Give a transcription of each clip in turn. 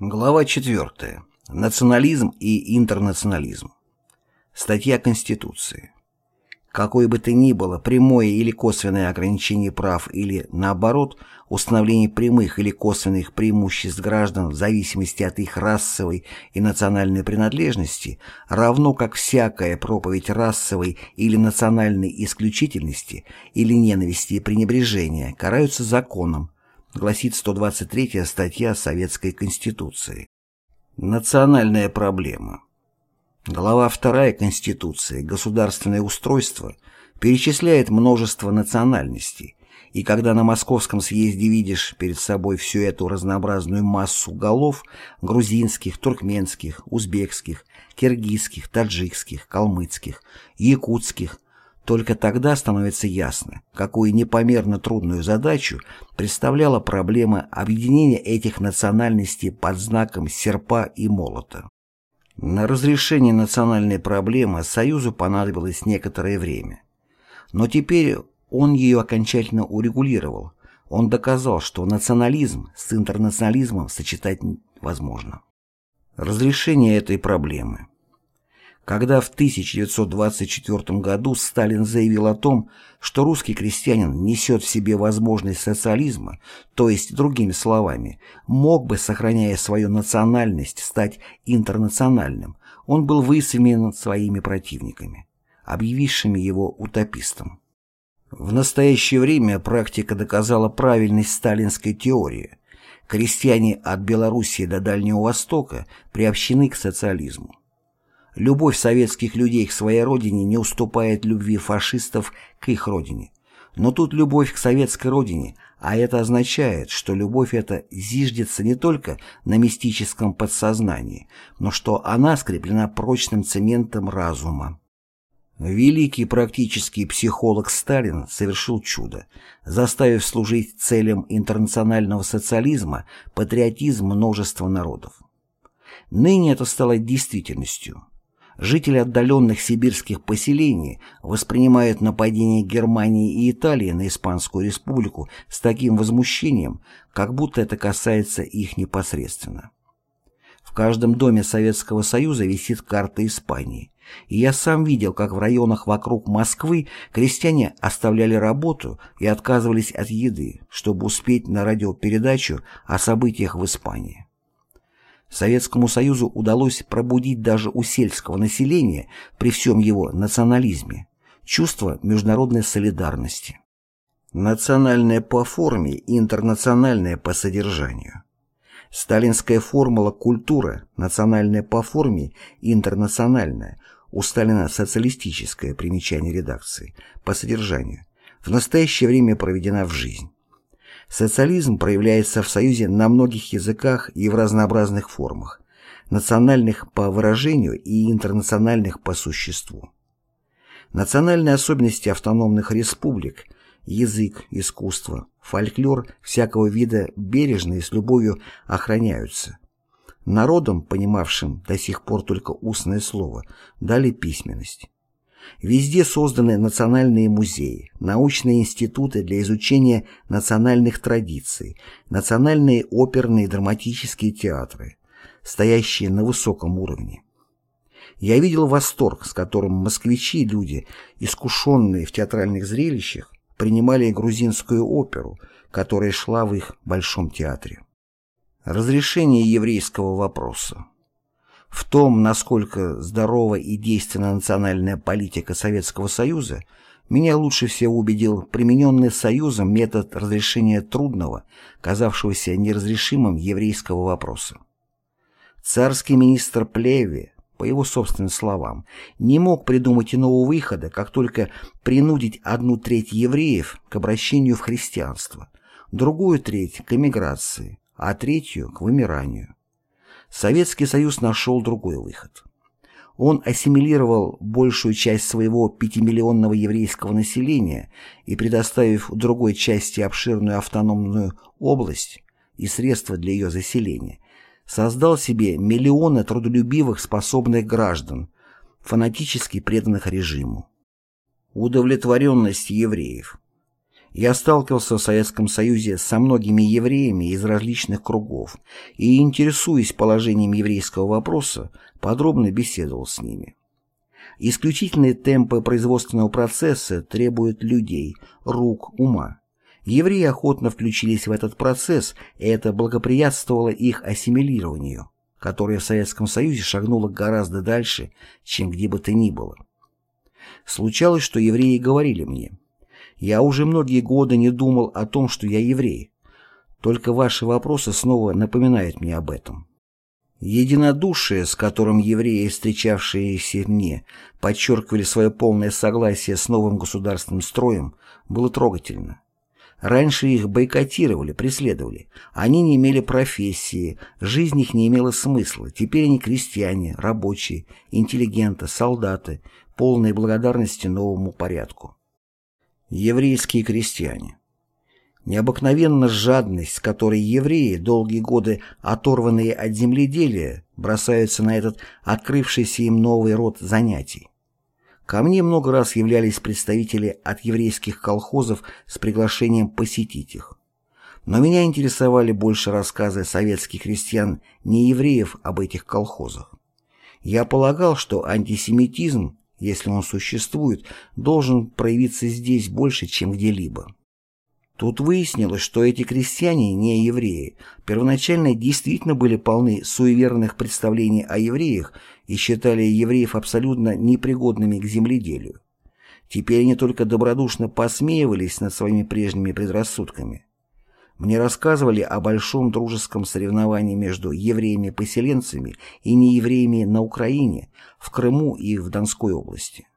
Глава 4. Национализм и интернационализм. Статья Конституции. Какое бы то ни было прямое или косвенное ограничение прав или, наоборот, установление прямых или косвенных преимуществ граждан в зависимости от их расовой и национальной принадлежности, равно как всякая проповедь расовой или национальной исключительности или ненависти и пренебрежения караются законом, гласит 123 статья Советской Конституции. Национальная проблема. Глава 2 Конституции «Государственное устройство» перечисляет множество национальностей, и когда на московском съезде видишь перед собой всю эту разнообразную массу голов грузинских, туркменских, узбекских, киргизских, таджикских, калмыцких, якутских, только тогда становится ясно, какую непомерно трудную задачу представляла проблема объединения этих национальностей под знаком серпа и молота. На разрешение национальной проблемы Союзу понадобилось некоторое время. Но теперь он ее окончательно урегулировал. Он доказал, что национализм с интернационализмом сочетать возможно. Разрешение этой проблемы – когда в 1924 году Сталин заявил о том, что русский крестьянин несет в себе возможность социализма, то есть, другими словами, мог бы, сохраняя свою национальность, стать интернациональным, он был высмеян своими противниками, объявившими его утопистом. В настоящее время практика доказала правильность сталинской теории. Крестьяне от Белоруссии до Дальнего Востока приобщены к социализму. Любовь советских людей к своей родине не уступает любви фашистов к их родине. Но тут любовь к советской родине, а это означает, что любовь эта зиждется не только на мистическом подсознании, но что она скреплена прочным цементом разума. Великий практический психолог Сталин совершил чудо, заставив служить целям интернационального социализма патриотизм множества народов. Ныне это стало действительностью. Жители отдаленных сибирских поселений воспринимают нападение Германии и Италии на Испанскую республику с таким возмущением, как будто это касается их непосредственно. В каждом доме Советского Союза висит карта Испании, и я сам видел, как в районах вокруг Москвы крестьяне оставляли работу и отказывались от еды, чтобы успеть на радиопередачу о событиях в Испании. Советскому Союзу удалось пробудить даже у сельского населения при всем его национализме чувство международной солидарности. Национальное по форме и интернациональное по содержанию. Сталинская формула «культура» национальная по форме и интернациональная у Сталина социалистическое примечание редакции по содержанию в настоящее время проведена в жизнь. Социализм проявляется в Союзе на многих языках и в разнообразных формах, национальных по выражению и интернациональных по существу. Национальные особенности автономных республик – язык, искусство, фольклор всякого вида бережно и с любовью охраняются. Народам, понимавшим до сих пор только устное слово, дали письменность. Везде созданы национальные музеи, научные институты для изучения национальных традиций, национальные оперные и драматические театры, стоящие на высоком уровне. Я видел восторг, с которым москвичи люди, искушенные в театральных зрелищах, принимали грузинскую оперу, которая шла в их Большом театре. Разрешение еврейского вопроса в том, насколько здорова и действенна национальная политика Советского Союза, меня лучше всего убедил примененный Союзом метод разрешения трудного, казавшегося неразрешимым еврейского вопроса. Царский министр Плеви, по его собственным словам, не мог придумать иного выхода, как только принудить одну треть евреев к обращению в христианство, другую треть к эмиграции, а третью к вымиранию. Советский Союз нашел другой выход. Он ассимилировал большую часть своего пятимиллионного еврейского населения и, предоставив другой части обширную автономную область и средства для ее заселения, создал себе миллионы трудолюбивых способных граждан, фанатически преданных режиму. Удовлетворенность евреев – я сталкивался в Советском Союзе со многими евреями из различных кругов и, интересуясь положением еврейского вопроса, подробно беседовал с ними. Исключительные темпы производственного процесса требуют людей, рук, ума. Евреи охотно включились в этот процесс, и это благоприятствовало их ассимилированию, которое в Советском Союзе шагнуло гораздо дальше, чем где бы то ни было. Случалось, что евреи говорили мне я уже многие годы не думал о том, что я еврей. Только ваши вопросы снова напоминают мне об этом. Единодушие, с которым евреи, встречавшиеся мне, подчеркивали свое полное согласие с новым государственным строем, было трогательно. Раньше их бойкотировали, преследовали. Они не имели профессии, жизнь их не имела смысла. Теперь они крестьяне, рабочие, интеллигенты, солдаты, полные благодарности новому порядку. Еврейские крестьяне. Необыкновенная жадность, с которой евреи, долгие годы оторванные от земледелия, бросаются на этот открывшийся им новый род занятий. Ко мне много раз являлись представители от еврейских колхозов с приглашением посетить их. Но меня интересовали больше рассказы советских крестьян не евреев об этих колхозах. Я полагал, что антисемитизм если он существует, должен проявиться здесь больше, чем где-либо. Тут выяснилось, что эти крестьяне, не евреи, первоначально действительно были полны суеверных представлений о евреях и считали евреев абсолютно непригодными к земледелию. Теперь они только добродушно посмеивались над своими прежними предрассудками. Мне рассказывали о большом дружеском соревновании между евреями-поселенцами и неевреями на Украине, в Крыму и в Донской области.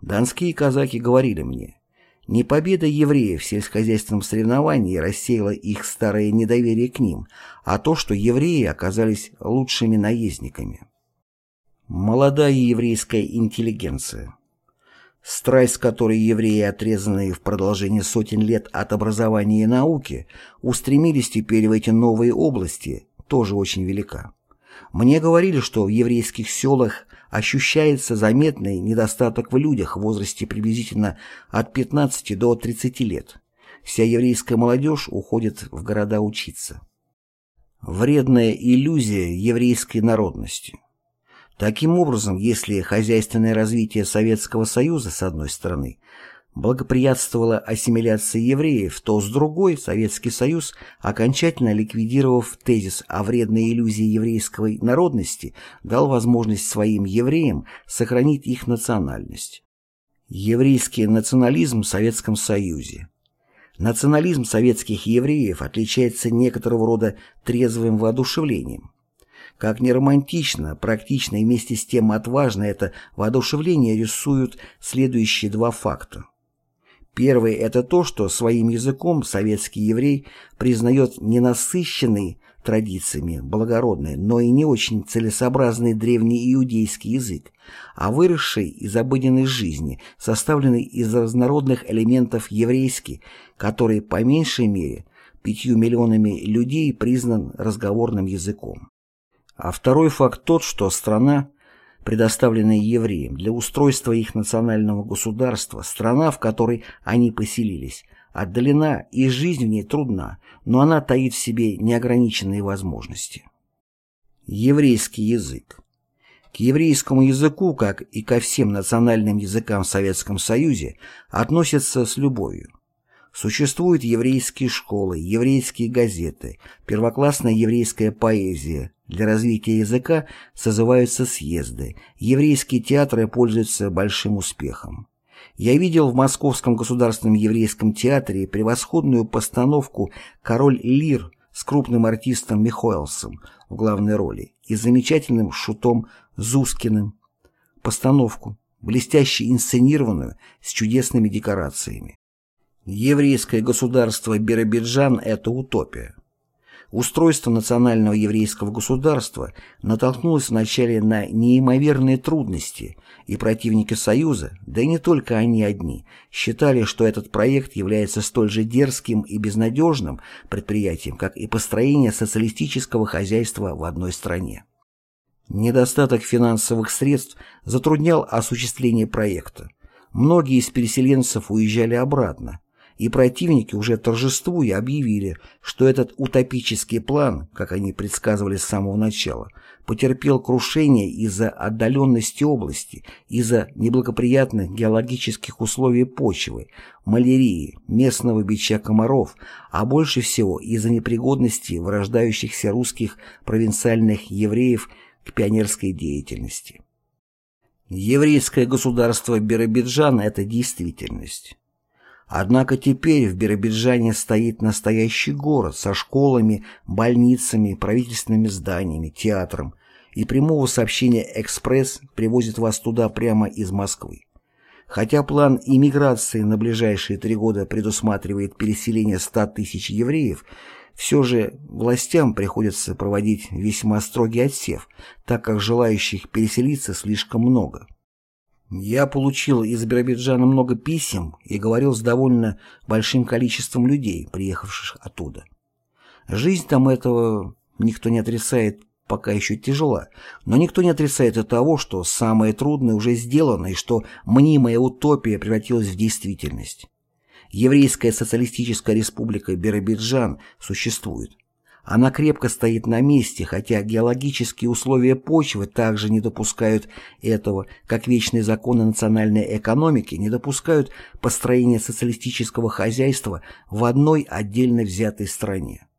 Донские казаки говорили мне, не победа евреев в сельскохозяйственном соревновании рассеяла их старое недоверие к ним, а то, что евреи оказались лучшими наездниками. Молодая еврейская интеллигенция Страсть, которой евреи, отрезанные в продолжении сотен лет от образования и науки, устремились теперь в эти новые области, тоже очень велика. Мне говорили, что в еврейских селах ощущается заметный недостаток в людях в возрасте приблизительно от 15 до 30 лет. Вся еврейская молодежь уходит в города учиться. Вредная иллюзия еврейской народности. Таким образом, если хозяйственное развитие Советского Союза с одной стороны благоприятствовало ассимиляции евреев, то с другой Советский Союз, окончательно ликвидировав тезис о вредной иллюзии еврейской народности, дал возможность своим евреям сохранить их национальность. Еврейский национализм в Советском Союзе Национализм советских евреев отличается некоторого рода трезвым воодушевлением. Как неромантично, практично и вместе с тем отважно это воодушевление рисуют следующие два факта. Первый – это то, что своим языком советский еврей признает ненасыщенный традициями благородный, но и не очень целесообразный древний иудейский язык, а выросший из обыденной жизни, составленный из разнородных элементов еврейский, который по меньшей мере пятью миллионами людей признан разговорным языком. А второй факт тот, что страна, предоставленная евреям для устройства их национального государства, страна, в которой они поселились, отдалена и жизнь в ней трудна, но она таит в себе неограниченные возможности. Еврейский язык К еврейскому языку, как и ко всем национальным языкам в Советском Союзе, относятся с любовью. Существуют еврейские школы, еврейские газеты, первоклассная еврейская поэзия, для развития языка созываются съезды, еврейские театры пользуются большим успехом. Я видел в Московском государственном еврейском театре превосходную постановку «Король Лир» с крупным артистом Михоэлсом в главной роли и замечательным шутом Зускиным. Постановку, блестяще инсценированную, с чудесными декорациями. Еврейское государство Биробиджан – это утопия. Устройство национального еврейского государства натолкнулось вначале на неимоверные трудности, и противники Союза, да и не только они одни, считали, что этот проект является столь же дерзким и безнадежным предприятием, как и построение социалистического хозяйства в одной стране. Недостаток финансовых средств затруднял осуществление проекта. Многие из переселенцев уезжали обратно, и противники уже торжествуя объявили, что этот утопический план, как они предсказывали с самого начала, потерпел крушение из-за отдаленности области, из-за неблагоприятных геологических условий почвы, малярии, местного бича комаров, а больше всего из-за непригодности вырождающихся русских провинциальных евреев к пионерской деятельности. Еврейское государство Биробиджана – это действительность. Однако теперь в Биробиджане стоит настоящий город со школами, больницами, правительственными зданиями, театром, и прямого сообщения «Экспресс» привозит вас туда прямо из Москвы. Хотя план иммиграции на ближайшие три года предусматривает переселение 100 тысяч евреев, все же властям приходится проводить весьма строгий отсев, так как желающих переселиться слишком много. Я получил из Биробиджана много писем и говорил с довольно большим количеством людей, приехавших оттуда. Жизнь там этого никто не отрицает, пока еще тяжела, но никто не отрицает и того, что самое трудное уже сделано и что мнимая утопия превратилась в действительность. Еврейская социалистическая республика Биробиджан существует. Она крепко стоит на месте, хотя геологические условия почвы также не допускают этого, как вечные законы национальной экономики не допускают построения социалистического хозяйства в одной отдельно взятой стране.